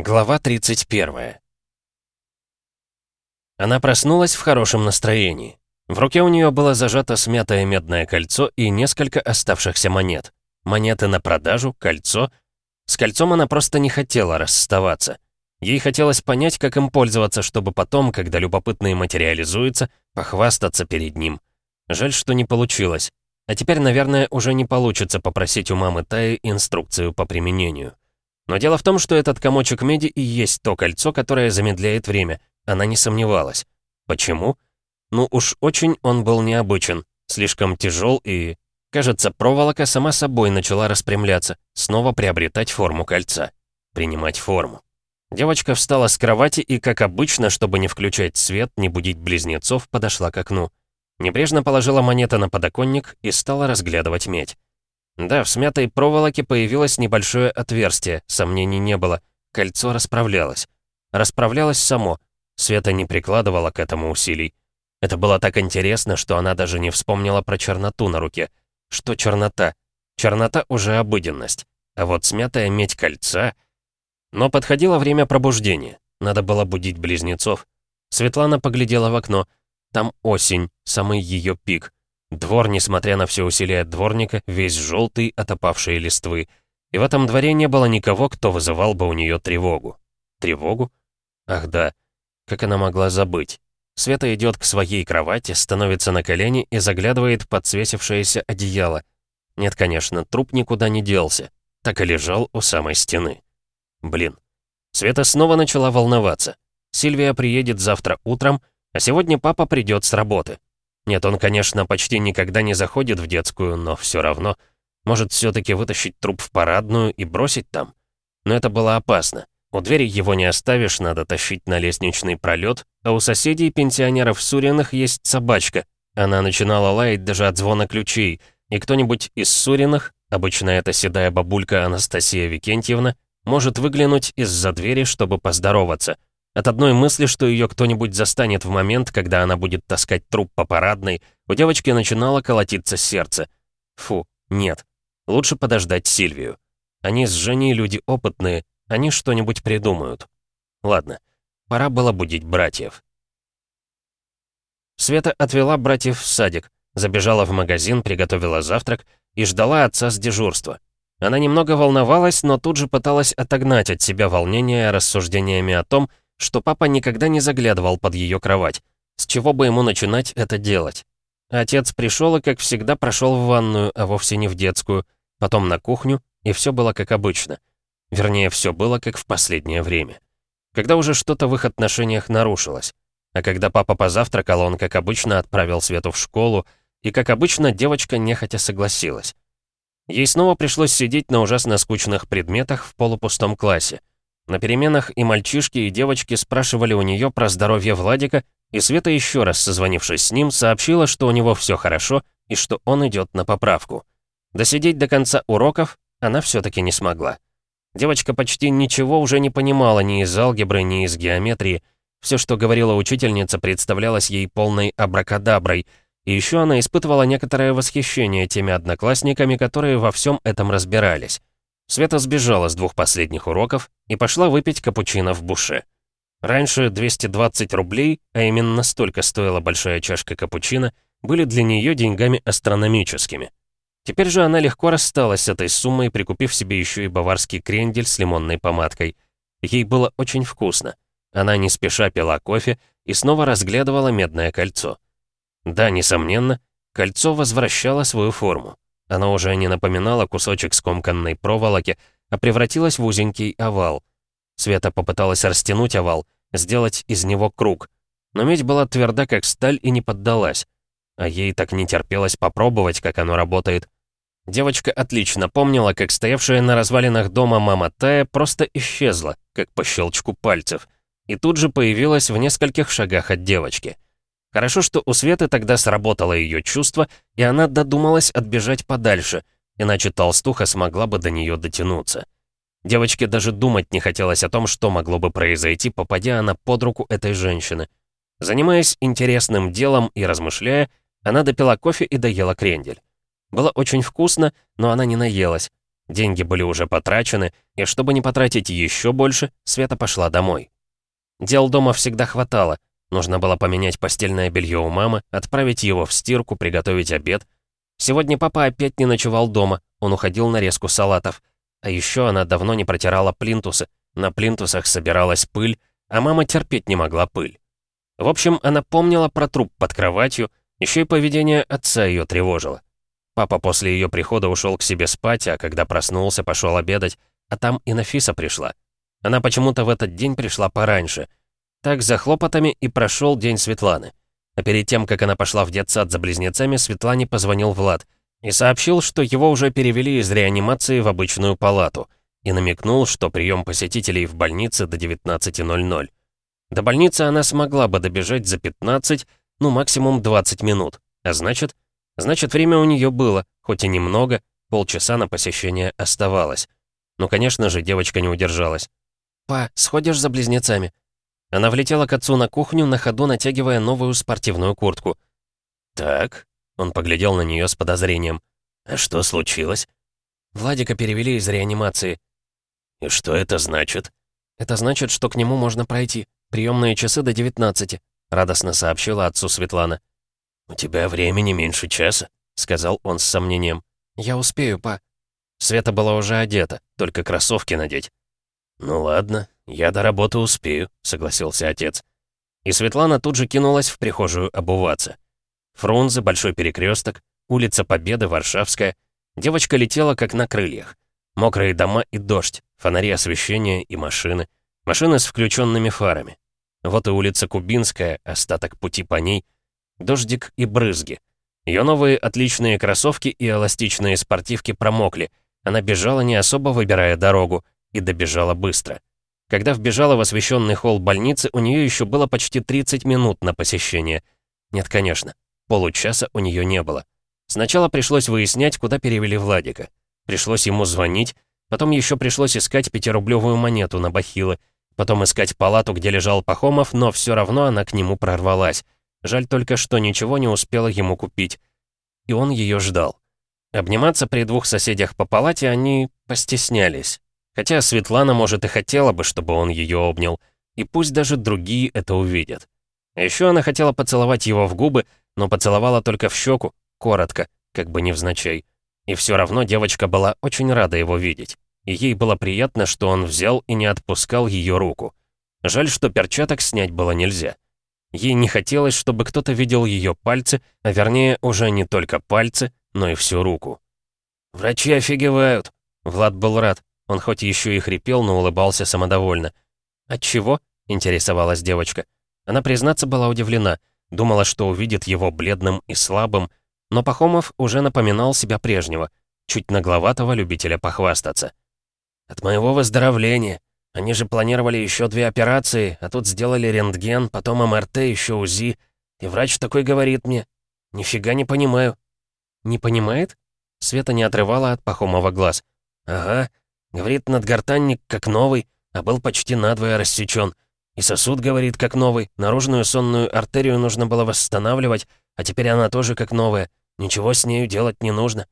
Глава 31. Она проснулась в хорошем настроении. В руке у нее было зажато смятое медное кольцо и несколько оставшихся монет. Монеты на продажу, кольцо. С кольцом она просто не хотела расставаться. Ей хотелось понять, как им пользоваться, чтобы потом, когда любопытный материализуется, похвастаться перед ним. Жаль, что не получилось. А теперь, наверное, уже не получится попросить у мамы Таи инструкцию по применению. Но дело в том, что этот комочек меди и есть то кольцо, которое замедляет время. Она не сомневалась. Почему? Ну уж очень он был необычен. Слишком тяжел и... Кажется, проволока сама собой начала распрямляться, снова приобретать форму кольца. Принимать форму. Девочка встала с кровати и, как обычно, чтобы не включать свет, не будить близнецов, подошла к окну. Небрежно положила монеты на подоконник и стала разглядывать медь. Да, в смятой проволоке появилось небольшое отверстие, сомнений не было. Кольцо расправлялось. Расправлялось само. Света не прикладывала к этому усилий. Это было так интересно, что она даже не вспомнила про черноту на руке. Что чернота? Чернота уже обыденность. А вот смятая медь кольца... Но подходило время пробуждения. Надо было будить близнецов. Светлана поглядела в окно. Там осень, самый ее пик. Двор, несмотря на все усилия дворника, весь желтый от опавшей листвы. И в этом дворе не было никого, кто вызывал бы у нее тревогу. Тревогу? Ах да, как она могла забыть. Света идет к своей кровати, становится на колени и заглядывает под свесившееся одеяло. Нет, конечно, труп никуда не делся. Так и лежал у самой стены. Блин. Света снова начала волноваться. Сильвия приедет завтра утром, а сегодня папа придет с работы. Нет, он, конечно, почти никогда не заходит в детскую, но все равно. Может, все-таки вытащить труп в парадную и бросить там? Но это было опасно. У двери его не оставишь, надо тащить на лестничный пролет, а у соседей пенсионеров Суриных есть собачка. Она начинала лаять даже от звона ключей, и кто-нибудь из Суриных, обычно это седая бабулька Анастасия Викентьевна, может выглянуть из-за двери, чтобы поздороваться — от одной мысли, что ее кто-нибудь застанет в момент, когда она будет таскать труп по парадной, у девочки начинало колотиться сердце. Фу, нет. Лучше подождать Сильвию. Они с Женей люди опытные, они что-нибудь придумают. Ладно, пора было будить братьев. Света отвела братьев в садик, забежала в магазин, приготовила завтрак и ждала отца с дежурства. Она немного волновалась, но тут же пыталась отогнать от себя волнение рассуждениями о том, что папа никогда не заглядывал под ее кровать. С чего бы ему начинать это делать? Отец пришел и, как всегда, прошел в ванную, а вовсе не в детскую, потом на кухню, и все было как обычно. Вернее, все было как в последнее время. Когда уже что-то в их отношениях нарушилось. А когда папа позавтракал, он, как обычно, отправил Свету в школу, и, как обычно, девочка нехотя согласилась. Ей снова пришлось сидеть на ужасно скучных предметах в полупустом классе. На переменах и мальчишки, и девочки спрашивали у нее про здоровье Владика, и Света еще раз, созвонившись с ним, сообщила, что у него все хорошо и что он идет на поправку. Досидеть до конца уроков она все-таки не смогла. Девочка почти ничего уже не понимала ни из алгебры, ни из геометрии. Все, что говорила учительница, представлялось ей полной абракадаброй, и еще она испытывала некоторое восхищение теми одноклассниками, которые во всем этом разбирались. Света сбежала с двух последних уроков и пошла выпить капучино в буше. Раньше 220 рублей, а именно столько стоила большая чашка капучино, были для нее деньгами астрономическими. Теперь же она легко рассталась с этой суммой, прикупив себе еще и баварский крендель с лимонной помадкой. Ей было очень вкусно. Она не спеша пила кофе и снова разглядывала медное кольцо. Да, несомненно, кольцо возвращало свою форму. Оно уже не напоминало кусочек скомканной проволоки, а превратилось в узенький овал. Света попыталась растянуть овал, сделать из него круг. Но медь была тверда, как сталь, и не поддалась. А ей так не терпелось попробовать, как оно работает. Девочка отлично помнила, как стоявшая на развалинах дома мама Тая просто исчезла, как по щелчку пальцев, и тут же появилась в нескольких шагах от девочки — Хорошо, что у Светы тогда сработало ее чувство, и она додумалась отбежать подальше, иначе толстуха смогла бы до нее дотянуться. Девочке даже думать не хотелось о том, что могло бы произойти, попадя она под руку этой женщины. Занимаясь интересным делом и размышляя, она допила кофе и доела крендель. Было очень вкусно, но она не наелась. Деньги были уже потрачены, И чтобы не потратить еще больше, Света пошла домой. Дел дома всегда хватало. Нужно было поменять постельное белье у мамы, отправить его в стирку, приготовить обед. Сегодня папа опять не ночевал дома, он уходил на резку салатов. А еще она давно не протирала плинтусы, на плинтусах собиралась пыль, а мама терпеть не могла пыль. В общем, она помнила про труп под кроватью, еще и поведение отца ее тревожило. Папа после ее прихода ушел к себе спать, а когда проснулся, пошел обедать, а там и Нафиса пришла. Она почему-то в этот день пришла пораньше. Так за хлопотами и прошел день Светланы. А перед тем, как она пошла в детсад за близнецами, Светлане позвонил Влад и сообщил, что его уже перевели из реанимации в обычную палату, и намекнул, что прием посетителей в больнице до 19.00. До больницы она смогла бы добежать за 15, ну максимум 20 минут, а значит, Значит, время у нее было, хоть и немного, полчаса на посещение оставалось. Ну, конечно же, девочка не удержалась. «Па, сходишь за близнецами?» Она влетела к отцу на кухню, на ходу натягивая новую спортивную куртку. «Так», — он поглядел на нее с подозрением. «А что случилось?» Владика перевели из реанимации. «И что это значит?» «Это значит, что к нему можно пройти. Приемные часы до 19 радостно сообщила отцу Светлана. «У тебя времени меньше часа», — сказал он с сомнением. «Я успею, па». Света была уже одета, только кроссовки надеть. «Ну ладно, я до работы успею», — согласился отец. И Светлана тут же кинулась в прихожую обуваться. Фрунзе, Большой Перекресток, улица Победы, Варшавская. Девочка летела как на крыльях. Мокрые дома и дождь, фонари освещения и машины. Машины с включенными фарами. Вот и улица Кубинская, остаток пути по ней — дождик и брызги. Ее новые отличные кроссовки и эластичные спортивки промокли. Она бежала, не особо выбирая дорогу, и добежала быстро. Когда вбежала в освещенный холл больницы, у нее еще было почти 30 минут на посещение. Нет, конечно, получаса у нее не было. Сначала пришлось выяснять, куда перевели Владика. Пришлось ему звонить, потом еще пришлось искать пятирублевую монету на бахилы, потом искать палату, где лежал Пахомов, но все равно она к нему прорвалась. Жаль только, что ничего не успела ему купить. И он ее ждал. Обниматься при двух соседях по палате они постеснялись. Хотя Светлана, может, и хотела бы, чтобы он ее обнял. И пусть даже другие это увидят. еще она хотела поцеловать его в губы, но поцеловала только в щеку, коротко, как бы невзначай. И все равно девочка была очень рада его видеть. И ей было приятно, что он взял и не отпускал ее руку. Жаль, что перчаток снять было нельзя. Ей не хотелось, чтобы кто-то видел ее пальцы, а вернее, уже не только пальцы, но и всю руку. «Врачи офигевают!» Влад был рад. Он хоть еще и хрипел, но улыбался самодовольно. «От чего?» — интересовалась девочка. Она, признаться, была удивлена. Думала, что увидит его бледным и слабым, но Пахомов уже напоминал себя прежнего, чуть нагловатого любителя похвастаться. «От моего выздоровления!» Они же планировали еще две операции, а тут сделали рентген, потом МРТ, еще УЗИ. И врач такой говорит мне, «Нифига не понимаю». «Не понимает?» Света не отрывала от Пахомова глаз. «Ага. Говорит, надгортанник как новый, а был почти надвое рассечен. И сосуд, говорит, как новый. Наружную сонную артерию нужно было восстанавливать, а теперь она тоже как новая. Ничего с нею делать не нужно.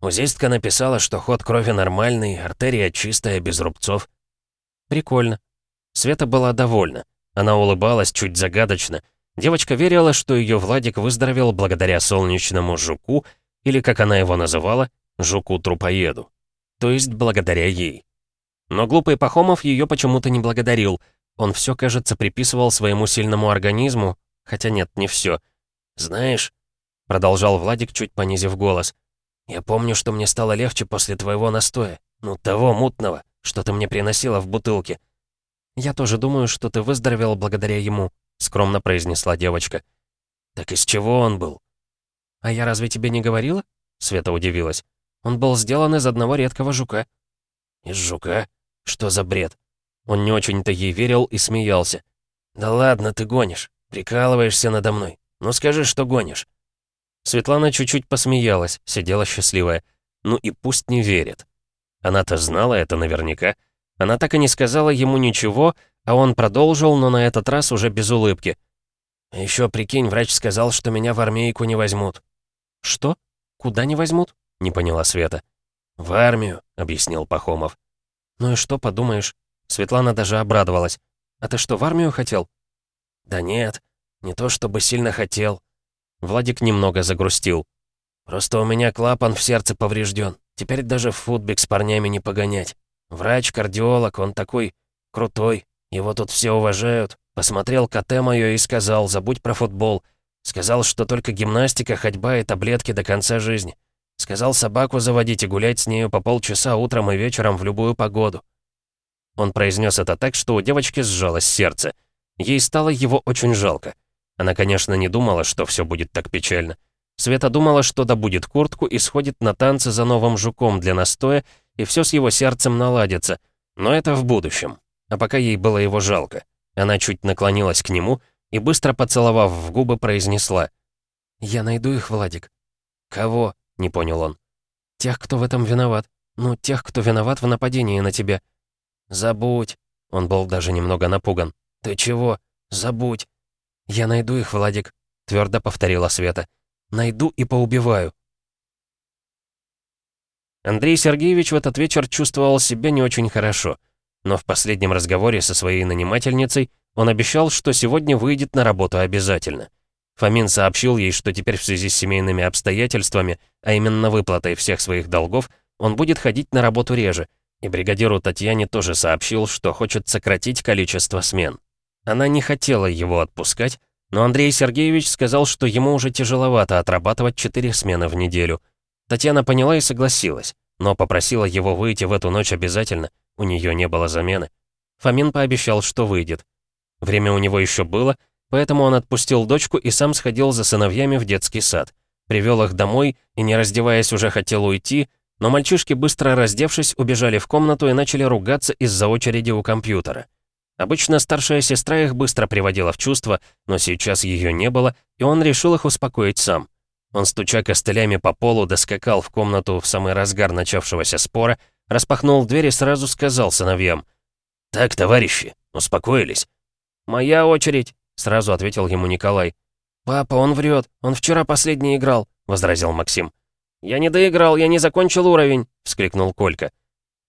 Узистка написала, что ход крови нормальный, артерия чистая, без рубцов. Прикольно. Света была довольна. Она улыбалась чуть загадочно. Девочка верила, что ее Владик выздоровел благодаря солнечному жуку, или, как она его называла, жуку-трупоеду. То есть благодаря ей. Но глупый Пахомов ее почему-то не благодарил. Он все, кажется, приписывал своему сильному организму, хотя нет, не все. «Знаешь», — продолжал Владик, чуть понизив голос, «я помню, что мне стало легче после твоего настоя, ну, того мутного что ты мне приносила в бутылке». «Я тоже думаю, что ты выздоровела благодаря ему», — скромно произнесла девочка. «Так из чего он был?» «А я разве тебе не говорила?» — Света удивилась. «Он был сделан из одного редкого жука». «Из жука? Что за бред?» Он не очень-то ей верил и смеялся. «Да ладно, ты гонишь. Прикалываешься надо мной. Ну скажи, что гонишь». Светлана чуть-чуть посмеялась, сидела счастливая. Ну и пусть не верит. Она-то знала это наверняка. Она так и не сказала ему ничего, а он продолжил, но на этот раз уже без улыбки. «Еще прикинь, врач сказал, что меня в армейку не возьмут». «Что? Куда не возьмут?» — не поняла Света. «В армию», — объяснил Пахомов. «Ну и что, подумаешь?» Светлана даже обрадовалась. «А ты что, в армию хотел?» «Да нет, не то чтобы сильно хотел». Владик немного загрустил. «Просто у меня клапан в сердце поврежден. Теперь даже в футбик с парнями не погонять. Врач, кардиолог, он такой крутой. Его тут все уважают. Посмотрел КТ моё и сказал, забудь про футбол. Сказал, что только гимнастика, ходьба и таблетки до конца жизни. Сказал собаку заводить и гулять с нею по полчаса утром и вечером в любую погоду. Он произнес это так, что у девочки сжалось сердце. Ей стало его очень жалко. Она, конечно, не думала, что все будет так печально. Света думала, что добудет куртку и сходит на танцы за новым жуком для настоя, и все с его сердцем наладится. Но это в будущем. А пока ей было его жалко. Она чуть наклонилась к нему и, быстро поцеловав в губы, произнесла. «Я найду их, Владик». «Кого?» — не понял он. «Тех, кто в этом виноват. Ну, тех, кто виноват в нападении на тебя». «Забудь». Он был даже немного напуган. «Ты чего? Забудь». «Я найду их, Владик», — твердо повторила Света. «Найду и поубиваю». Андрей Сергеевич в этот вечер чувствовал себя не очень хорошо. Но в последнем разговоре со своей нанимательницей он обещал, что сегодня выйдет на работу обязательно. Фомин сообщил ей, что теперь в связи с семейными обстоятельствами, а именно выплатой всех своих долгов, он будет ходить на работу реже, и бригадиру Татьяне тоже сообщил, что хочет сократить количество смен. Она не хотела его отпускать, но Андрей Сергеевич сказал, что ему уже тяжеловато отрабатывать четыре смены в неделю. Татьяна поняла и согласилась, но попросила его выйти в эту ночь обязательно, у нее не было замены. Фомин пообещал, что выйдет. Время у него еще было, поэтому он отпустил дочку и сам сходил за сыновьями в детский сад. Привел их домой и, не раздеваясь, уже хотел уйти, но мальчишки, быстро раздевшись, убежали в комнату и начали ругаться из-за очереди у компьютера. Обычно старшая сестра их быстро приводила в чувство, но сейчас ее не было, и он решил их успокоить сам. Он, стуча костылями по полу, доскакал в комнату в самый разгар начавшегося спора, распахнул дверь и сразу сказал сыновьям. «Так, товарищи, успокоились?» «Моя очередь», — сразу ответил ему Николай. «Папа, он врет, он вчера последний играл», — возразил Максим. «Я не доиграл, я не закончил уровень», — вскликнул Колька.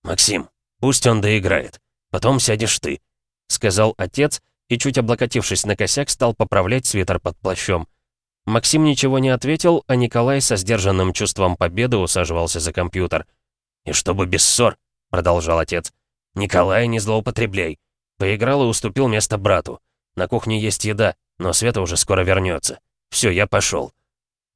«Максим, пусть он доиграет, потом сядешь ты», — сказал отец и, чуть облокотившись на косяк, стал поправлять свитер под плащом. Максим ничего не ответил, а Николай со сдержанным чувством победы усаживался за компьютер. «И чтобы без ссор», — продолжал отец. «Николай, не злоупотребляй. Поиграл и уступил место брату. На кухне есть еда, но Света уже скоро вернется. Все, я пошел.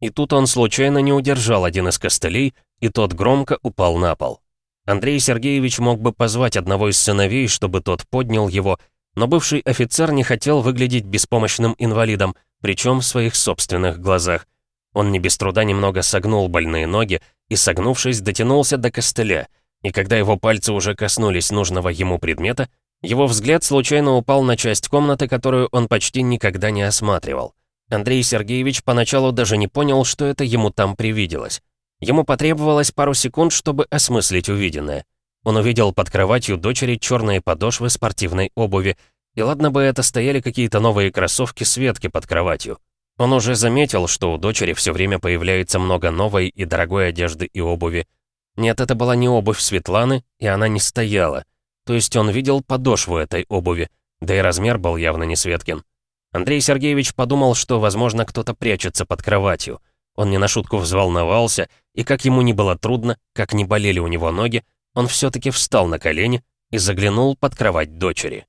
И тут он случайно не удержал один из костылей, и тот громко упал на пол. Андрей Сергеевич мог бы позвать одного из сыновей, чтобы тот поднял его, но бывший офицер не хотел выглядеть беспомощным инвалидом, причем в своих собственных глазах. Он не без труда немного согнул больные ноги и, согнувшись, дотянулся до костыля, и когда его пальцы уже коснулись нужного ему предмета, его взгляд случайно упал на часть комнаты, которую он почти никогда не осматривал. Андрей Сергеевич поначалу даже не понял, что это ему там привиделось. Ему потребовалось пару секунд, чтобы осмыслить увиденное. Он увидел под кроватью дочери черные подошвы спортивной обуви, и ладно бы это стояли какие-то новые кроссовки Светки под кроватью. Он уже заметил, что у дочери все время появляется много новой и дорогой одежды и обуви. Нет, это была не обувь Светланы, и она не стояла. То есть он видел подошву этой обуви, да и размер был явно не Светкин. Андрей Сергеевич подумал, что, возможно, кто-то прячется под кроватью. Он не на шутку взволновался, и как ему не было трудно, как не болели у него ноги, он все-таки встал на колени и заглянул под кровать дочери.